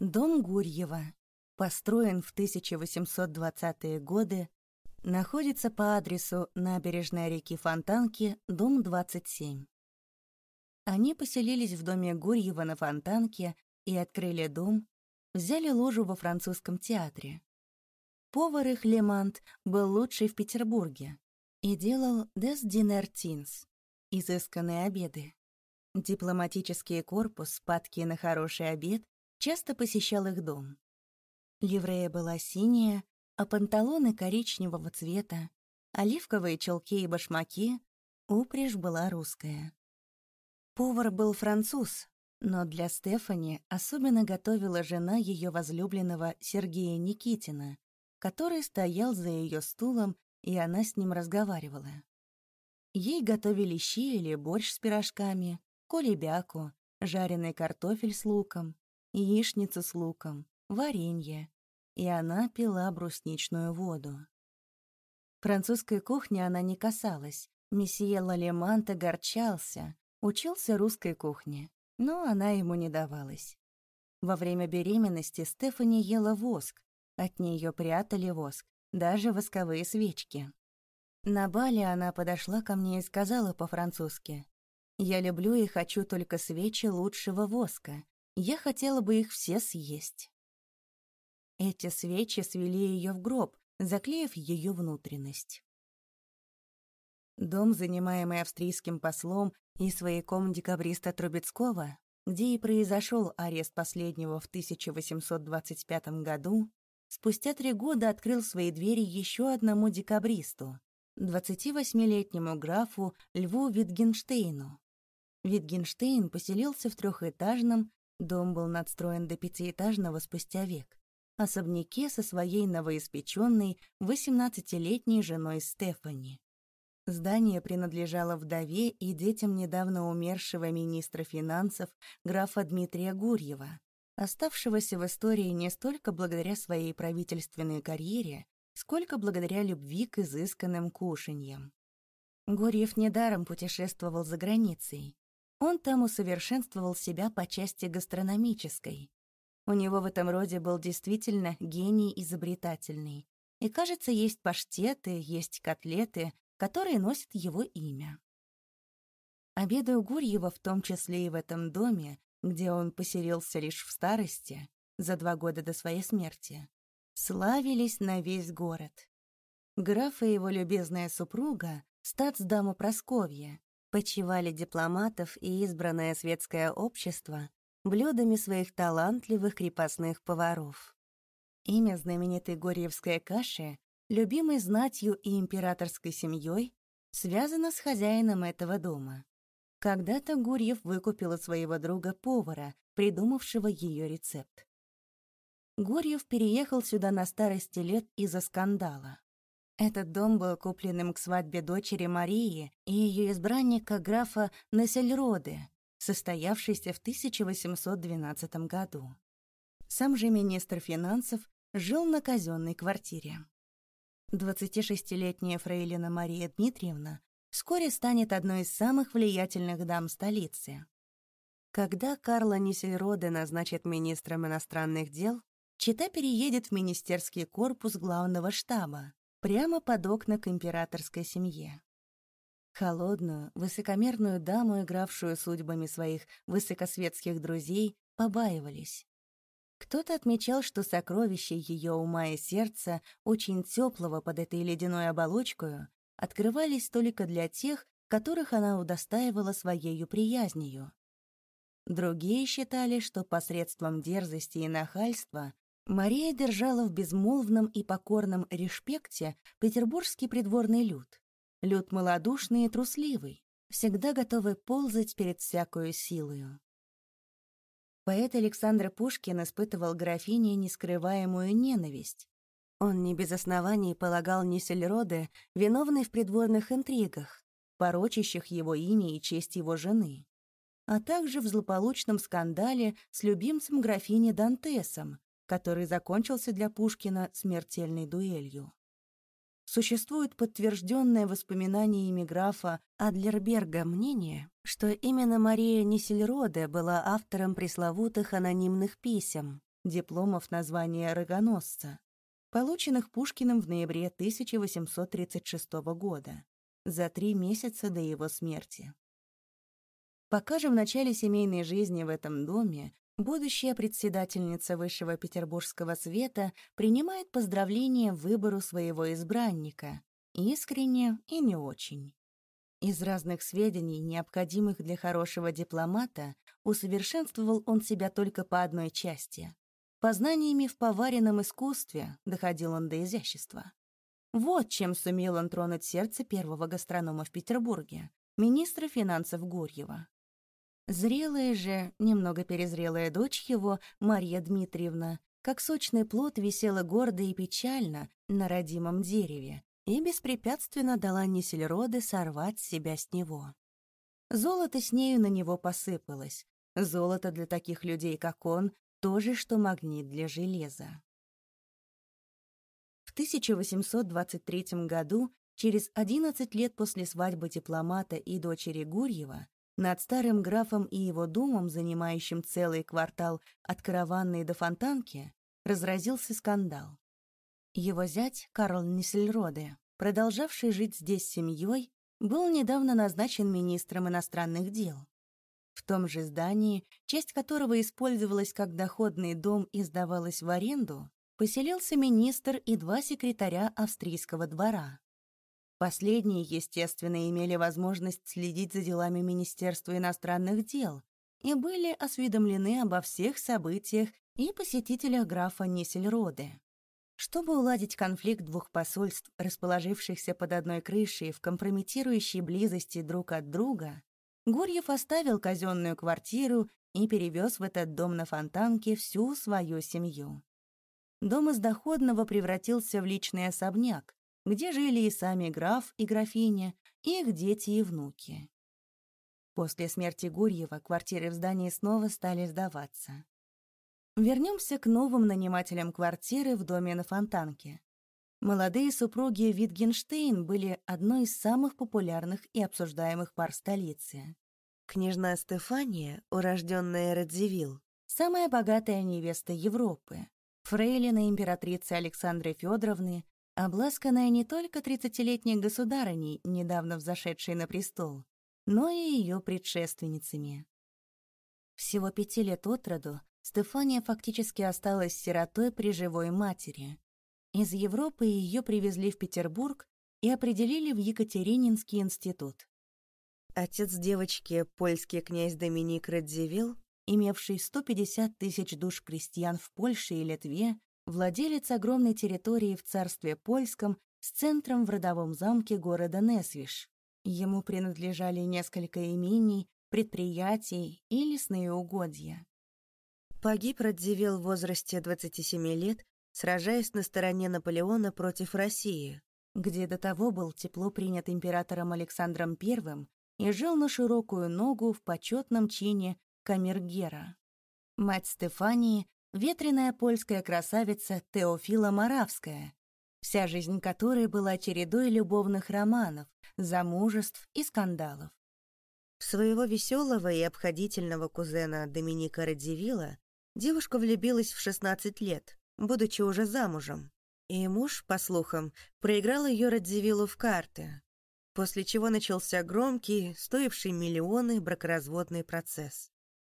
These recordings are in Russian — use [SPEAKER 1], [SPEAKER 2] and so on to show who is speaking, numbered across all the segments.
[SPEAKER 1] Дом Гурьева, построен в 1820-е годы, находится по адресу набережная реки Фонтанки, дом 27. Они поселились в доме Гурьева на Фонтанке и открыли дом, взяли ложу во французском театре. Повар их Лемант был лучший в Петербурге и делал «des dinner изысканные обеды. Дипломатический корпус, падки на хороший обед, часто посещал их дом. Ливрея была синяя, а панталоны коричневого цвета, оливковые челки и башмаки, упряжь была русская. Повар был француз, но для Стефани особенно готовила жена ее возлюбленного Сергея Никитина, который стоял за ее стулом, и она с ним разговаривала. Ей готовили щи или борщ с пирожками, кулебяку, жареный картофель с луком, яичницу с луком, варенье, и она пила брусничную воду. Французской кухни она не касалась. Месье Лалемант огорчался, учился русской кухне, но она ему не давалась. Во время беременности Стефани ела воск, от нее прятали воск, даже восковые свечки. На бале она подошла ко мне и сказала по-французски, «Я люблю и хочу только свечи лучшего воска, я хотела бы их все съесть. Эти свечи свели ее в гроб, заклеив ее внутренность. Дом, занимаемый австрийским послом и свояком декабриста Трубецкого, где и произошел арест последнего в 1825 году, спустя три года открыл свои двери еще одному декабристу, 28-летнему графу Льву Витгенштейну. Витгенштейн поселился в трехэтажном, Дом был надстроен до пятиэтажного спустя век. Особняке со своей новоиспеченной 18-летней женой Стефани. Здание принадлежало вдове и детям недавно умершего министра финансов графа Дмитрия Гурьева, оставшегося в истории не столько благодаря своей правительственной карьере, сколько благодаря любви к изысканным кушаньям. Гурьев недаром путешествовал за границей. Он там усовершенствовал себя по части гастрономической. У него в этом роде был действительно гений изобретательный. И, кажется, есть паштеты, есть котлеты, которые носят его имя. Обеды у Гурьева, в том числе и в этом доме, где он поселился лишь в старости, за два года до своей смерти, славились на весь город. Граф и его любезная супруга, статсдама Просковья, почивали дипломатов и избранное светское общество блюдами своих талантливых крепостных поваров. Имя знаменитой Горьевской каши, любимой знатью и императорской семьей, связано с хозяином этого дома. Когда-то Гурьев выкупил от своего друга повара, придумавшего ее рецепт. Гурьев переехал сюда на старости лет из-за скандала. Этот дом был куплен им к свадьбе дочери Марии и ее избранника графа Нассельроде, состоявшейся в 1812 году. Сам же министр финансов жил на казенной квартире. 26-летняя фрейлина Мария Дмитриевна вскоре станет одной из самых влиятельных дам столицы. Когда Карла Нисельроде назначит министром иностранных дел, Чита переедет в министерский корпус главного штаба, прямо под окна к императорской семье. Холодную, высокомерную даму, игравшую судьбами своих высокосветских друзей, побаивались. Кто-то отмечал, что сокровища ее ума и сердца, очень теплого под этой ледяной оболочкой, открывались только для тех, которых она удостаивала своею приязнью. Другие считали, что посредством дерзости и нахальства Мария держала в безмолвном и покорном респекте петербургский придворный люд. Люд малодушный и трусливый, всегда готовый ползать перед всякою силою. Поэт Александр Пушкин испытывал графине нескрываемую ненависть. Он не без оснований полагал Нисельроде виновной в придворных интригах, порочащих его имя и честь его жены, а также в злополучном скандале с любимцем графини Дантесом, который закончился для Пушкина смертельной дуэлью. Существует подтвержденное воспоминаниями графа Адлерберга мнение, что именно Мария Нисельроде была автором пресловутых анонимных писем, дипломов на звание рогоносца, полученных Пушкиным в ноябре 1836 года, за три месяца до его смерти. Пока же в начале семейной жизни в этом доме будущая председательница Высшего Петербургского света принимает поздравления выбору своего избранника, искренне и не очень. Из разных сведений, необходимых для хорошего дипломата, усовершенствовал он себя только по одной части. Познаниями в поваренном искусстве доходил он до изящества. Вот чем сумел он тронуть сердце первого гастронома в Петербурге, министра финансов Гурьева. Зрелая же, немного перезрелая дочь его, Марья Дмитриевна, как сочный плод висела гордо и печально на родимом дереве, и беспрепятственно дала Несельроде сорвать себя с него. Золото с нею на него посыпалось. Золото для таких людей, как он, то же, что магнит для железа. В 1823 году, через 11 лет после свадьбы дипломата и дочери Гурьева, над старым графом и его домом, занимающим целый квартал от караванной до фонтанки, разразился скандал. Его зять, Карл Ниссельроде, продолжавший жить здесь семьей, был недавно назначен министром иностранных дел. В том же здании, часть которого использовалась как доходный дом и сдавалась в аренду, поселился министр и два секретаря австрийского двора. Последние, естественно, имели возможность следить за делами Министерства иностранных дел и были осведомлены обо всех событиях и посетителях графа Ниссельроде. Чтобы уладить конфликт двух посольств, расположившихся под одной крышей в компрометирующей близости друг от друга, Гурьев оставил казенную квартиру и перевез в этот дом на Фонтанке всю свою семью. Дом из доходного превратился в личный особняк, где жили и сами граф и графиня, и их дети и внуки. После смерти Гурьева квартиры в здании снова стали сдаваться. Вернемся к новым нанимателям квартиры в доме на Фонтанке. Молодые супруги Витгенштейн были одной из самых популярных и обсуждаемых пар столицы. Княжна Стефания, урожденная Радзивилл, самая богатая невеста Европы, фрейлина императрицы Александры Федоровны, обласканная не только тридцатилетней государыней, недавно взошедшей на престол, но и ее предшественницами. Всего пяти лет от роду Стефания фактически осталась сиротой при живой матери. Из Европы ее привезли в Петербург и определили в Екатерининский институт. Отец девочки, польский князь Доминик Радзивилл, имевший 150 тысяч душ крестьян в Польше и Литве, владелец огромной территории в царстве польском с центром в родовом замке города Несвиш. Ему принадлежали несколько имений, предприятий и лесные угодья. Погиб Радзивилл в возрасте 27 лет, сражаясь на стороне Наполеона против России, где до того был тепло принят императором Александром I и жил на широкую ногу в почетном чине камергера. Мать Стефании — ветреная польская красавица Теофила Моравская, вся жизнь которой была чередой любовных романов, замужеств и скандалов. Своего веселого и обходительного кузена Доминика Радзивилла Девушка влюбилась в 16 лет, будучи уже замужем. И муж, по слухам, проиграл ее Радзивиллу в карты, после чего начался громкий, стоивший миллионы бракоразводный процесс.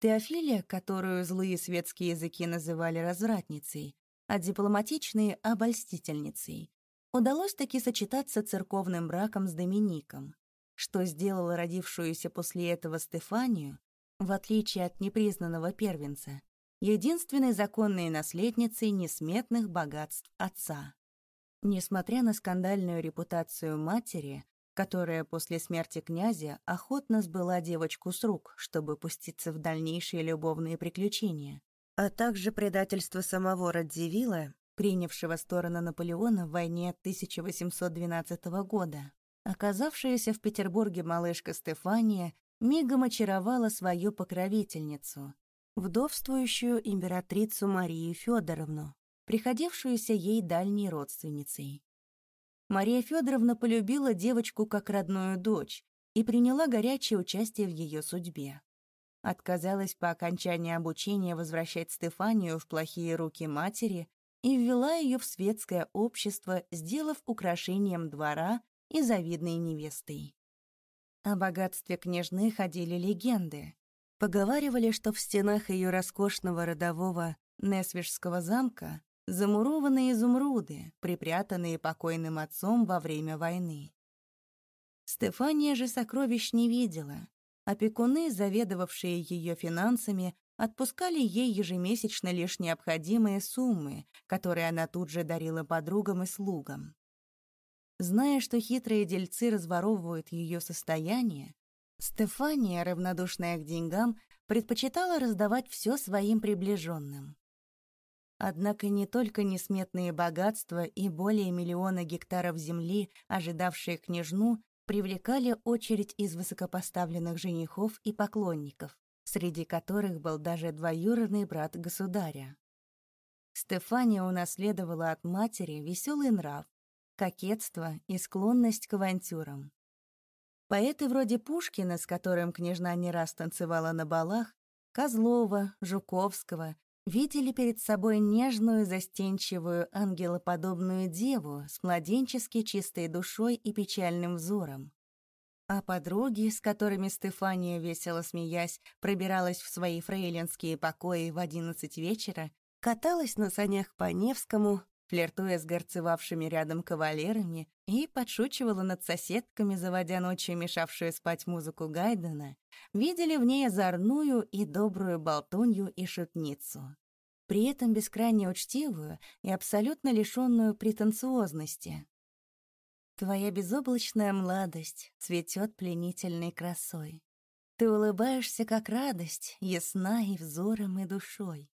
[SPEAKER 1] Теофилия, которую злые светские языки называли развратницей, а дипломатичные — обольстительницей, удалось таки сочетаться церковным браком с Домиником, что сделало родившуюся после этого Стефанию, в отличие от непризнанного первенца, единственной законной наследницей несметных богатств отца. Несмотря на скандальную репутацию матери, которая после смерти князя охотно сбыла девочку с рук, чтобы пуститься в дальнейшие любовные приключения, а также предательство самого Радзивилла, принявшего сторону Наполеона в войне 1812 года. Оказавшаяся в Петербурге малышка Стефания мигом очаровала свою покровительницу, вдовствующую императрицу Марию Федоровну, приходившуюся ей дальней родственницей. Мария Федоровна полюбила девочку как родную дочь и приняла горячее участие в ее судьбе. отказалась по окончании обучения возвращать Стефанию в плохие руки матери и ввела ее в светское общество, сделав украшением двора и завидной невестой. О богатстве княжны ходили легенды. Поговаривали, что в стенах ее роскошного родового Несвежского замка замурованы изумруды, припрятанные покойным отцом во время войны. Стефания же сокровищ не видела. Опекуны, заведовавшие ее финансами, отпускали ей ежемесячно лишь необходимые суммы, которые она тут же дарила подругам и слугам. Зная, что хитрые дельцы разворовывают ее состояние, Стефания, равнодушная к деньгам, предпочитала раздавать все своим приближенным. Однако не только несметные богатства и более миллиона гектаров земли, ожидавшие княжну, привлекали очередь из высокопоставленных женихов и поклонников, среди которых был даже двоюродный брат государя. Стефания унаследовала от матери веселый нрав, кокетство и склонность к авантюрам. Поэты вроде Пушкина, с которым княжна не раз танцевала на балах, Козлова, Жуковского видели перед собой нежную, застенчивую, ангелоподобную деву с младенчески чистой душой и печальным взором. А подруги, с которыми Стефания, весело смеясь, пробиралась в свои фрейлинские покои в одиннадцать вечера, каталась на санях по Невскому, флиртуя с горцевавшими рядом кавалерами, и подшучивала над соседками, заводя ночью мешавшую спать музыку Гайдена, видели в ней озорную и добрую болтунью и шутницу. При этом бескрайне учтивую и абсолютно лишенную претенциозности. Твоя безоблачная младость цветет пленительной красой. Ты улыбаешься, как радость, ясна и взором, и душой.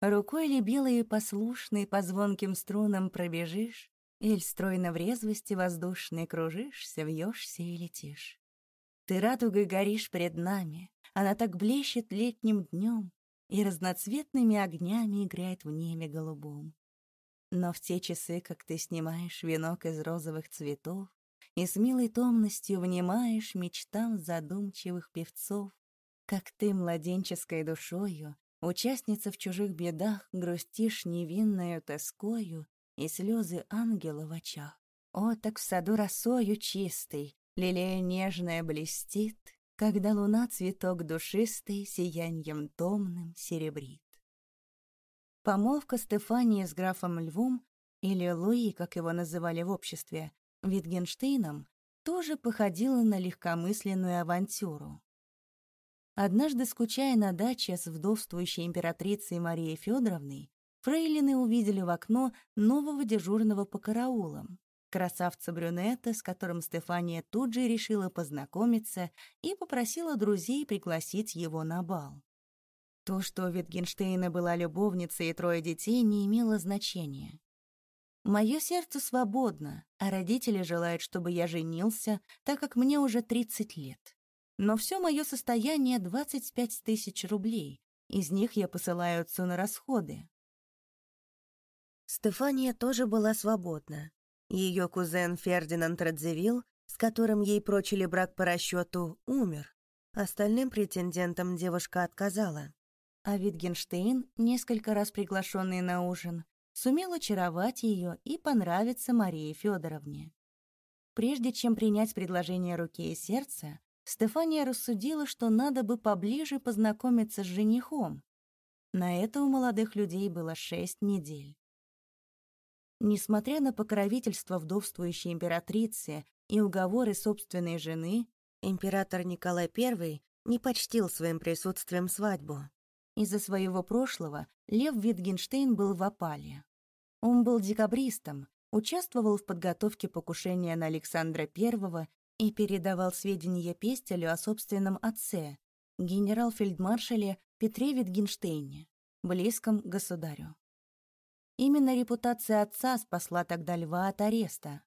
[SPEAKER 1] Рукой ли белой и послушной по звонким струнам пробежишь, Иль стройно в резвости воздушной кружишься, вьешься и летишь. Ты радугой горишь пред нами, она так блещет летним днем и разноцветными огнями играет в небе голубом. Но в те часы, как ты снимаешь венок из розовых цветов и с милой томностью внимаешь мечтам задумчивых певцов, как ты младенческой душою Участница в чужих бедах, грустишь невинною тоскою и слезы ангела в очах. О, так в саду росою чистой, лилея нежная блестит, когда луна цветок душистый сияньем томным серебрит. Помолвка Стефании с графом Львом, или Луи, как его называли в обществе, Витгенштейном, тоже походила на легкомысленную авантюру. Однажды, скучая на даче с вдовствующей императрицей Марией Федоровной, фрейлины увидели в окно нового дежурного по караулам, красавца-брюнета, с которым Стефания тут же решила познакомиться и попросила друзей пригласить его на бал. То, что у Витгенштейна была любовница и трое детей, не имело значения. Мое сердце свободно, а родители желают, чтобы я женился, так как мне уже 30 лет. Но все мое состояние — 25 тысяч рублей. Из них я посылаю отцу на расходы. Стефания тоже была свободна. Ее кузен Фердинанд Радзивилл, с которым ей прочили брак по расчету, умер. Остальным претендентам девушка отказала. А Витгенштейн, несколько раз приглашенный на ужин, сумел очаровать ее и понравиться Марии Федоровне. Прежде чем принять предложение руки и сердца, Стефания рассудила, что надо бы поближе познакомиться с женихом. На это у молодых людей было шесть недель. Несмотря на покровительство вдовствующей императрицы и уговоры собственной жены, император Николай I не почтил своим присутствием свадьбу. Из-за своего прошлого Лев Витгенштейн был в опале. Он был декабристом, участвовал в подготовке покушения на Александра I и передавал сведения Пестелю о собственном отце, генерал-фельдмаршале Петре Витгенштейне, близком государю. Именно репутация отца спасла тогда льва от ареста.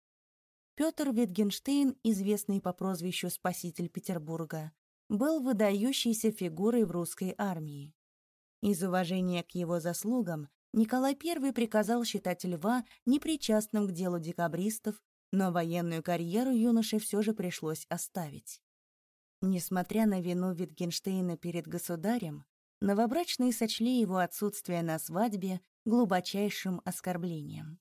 [SPEAKER 1] Петр Витгенштейн, известный по прозвищу «Спаситель Петербурга», был выдающейся фигурой в русской армии. Из уважения к его заслугам Николай I приказал считать льва непричастным к делу декабристов но военную карьеру юноше все же пришлось оставить. Несмотря на вину Витгенштейна перед государем, новобрачные сочли его отсутствие на свадьбе глубочайшим оскорблением.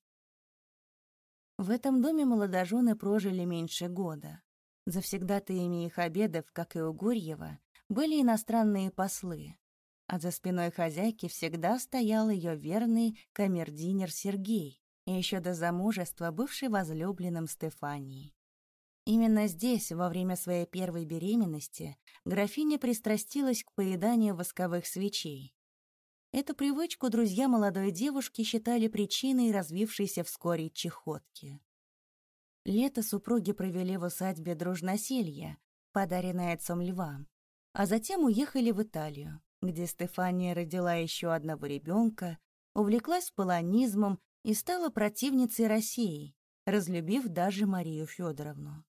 [SPEAKER 1] В этом доме молодожены прожили меньше года. Завсегдатаями их обедов, как и у Гурьева, были иностранные послы, а за спиной хозяйки всегда стоял ее верный камердинер Сергей, еще до замужества бывший возлюбленным Стефании. Именно здесь, во время своей первой беременности, графиня пристрастилась к поеданию восковых свечей. Эту привычку друзья молодой девушки считали причиной развившейся вскоре чехотки. Лето супруги провели в усадьбе Дружноселья, подаренной отцом Льва, а затем уехали в Италию, где Стефания родила еще одного ребенка, увлеклась полонизмом и стала противницей России, разлюбив даже Марию Федоровну.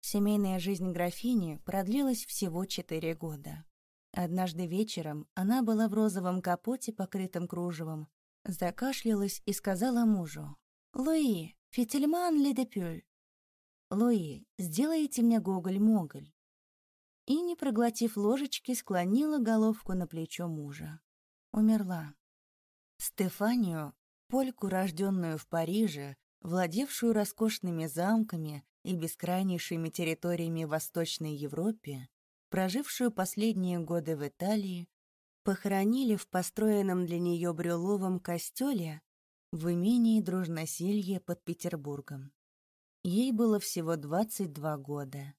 [SPEAKER 1] Семейная жизнь графини продлилась всего четыре года. Однажды вечером она была в розовом капоте, покрытом кружевом, закашлялась и сказала мужу «Луи, фитильман ли де «Луи, сделайте мне гоголь-моголь» и, не проглотив ложечки, склонила головку на плечо мужа. Умерла. Стефанию, польку, рожденную в Париже, владевшую роскошными замками и бескрайнейшими территориями Восточной Европе, прожившую последние годы в Италии, похоронили в построенном для нее Брюловом костеле в имении Дружноселье под Петербургом. Ей было всего 22 года.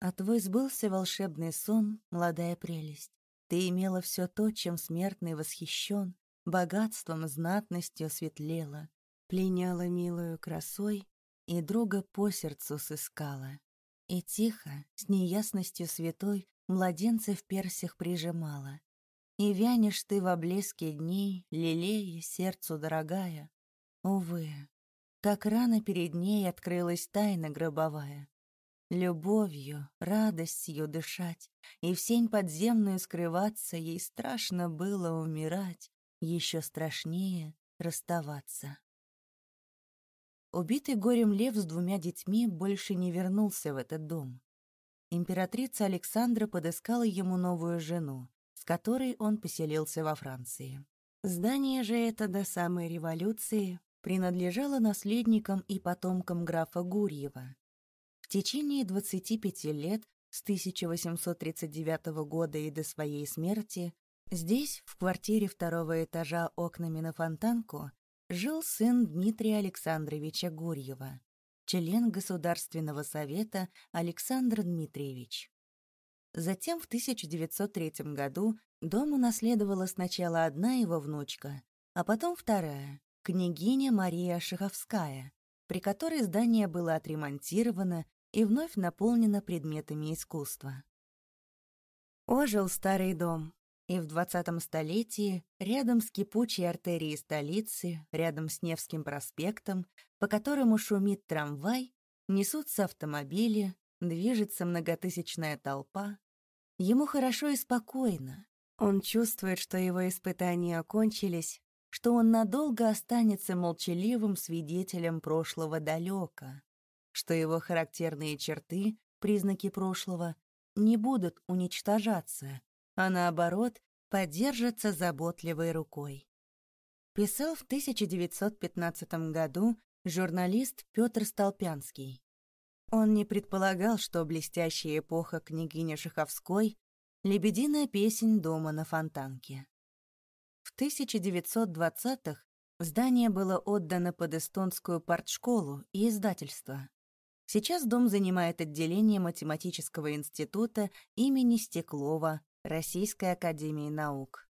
[SPEAKER 1] А твой сбылся волшебный сон, молодая прелесть. Ты имела все то, чем смертный восхищен, богатством, знатностью светлела, пленяла милую красой и друга по сердцу сыскала. И тихо, с неясностью святой, младенца в персях прижимала. И вянешь ты в облеске дней, лелея, сердцу дорогая. Увы, как рано перед ней открылась тайна гробовая, Любовью, радостью дышать, и в сень подземную скрываться Ей страшно было умирать, еще страшнее расставаться. Убитый горем лев с двумя детьми больше не вернулся в этот дом. Императрица Александра подыскала ему новую жену, с которой он поселился во Франции. Здание же это до самой революции принадлежало наследникам и потомкам графа Гурьева, в течение 25 лет, с 1839 года и до своей смерти, здесь, в квартире второго этажа окнами на фонтанку, жил сын Дмитрия Александровича Гурьева, член Государственного совета Александр Дмитриевич. Затем в 1903 году дом унаследовала сначала одна его внучка, а потом вторая, княгиня Мария Шаховская, при которой здание было отремонтировано и вновь наполнена предметами искусства. Ожил старый дом, и в двадцатом столетии, рядом с кипучей артерией столицы, рядом с Невским проспектом, по которому шумит трамвай, несутся автомобили, движется многотысячная толпа. Ему хорошо и спокойно. Он чувствует, что его испытания окончились, что он надолго останется молчаливым свидетелем прошлого далека, что его характерные черты, признаки прошлого, не будут уничтожаться, а наоборот, поддержатся заботливой рукой. Писал в 1915 году журналист Петр Столпянский. Он не предполагал, что блестящая эпоха княгини Шаховской — лебединая песнь дома на Фонтанке. В 1920-х здание было отдано под эстонскую партшколу и издательство. Сейчас дом занимает отделение математического института имени Стеклова Российской академии наук.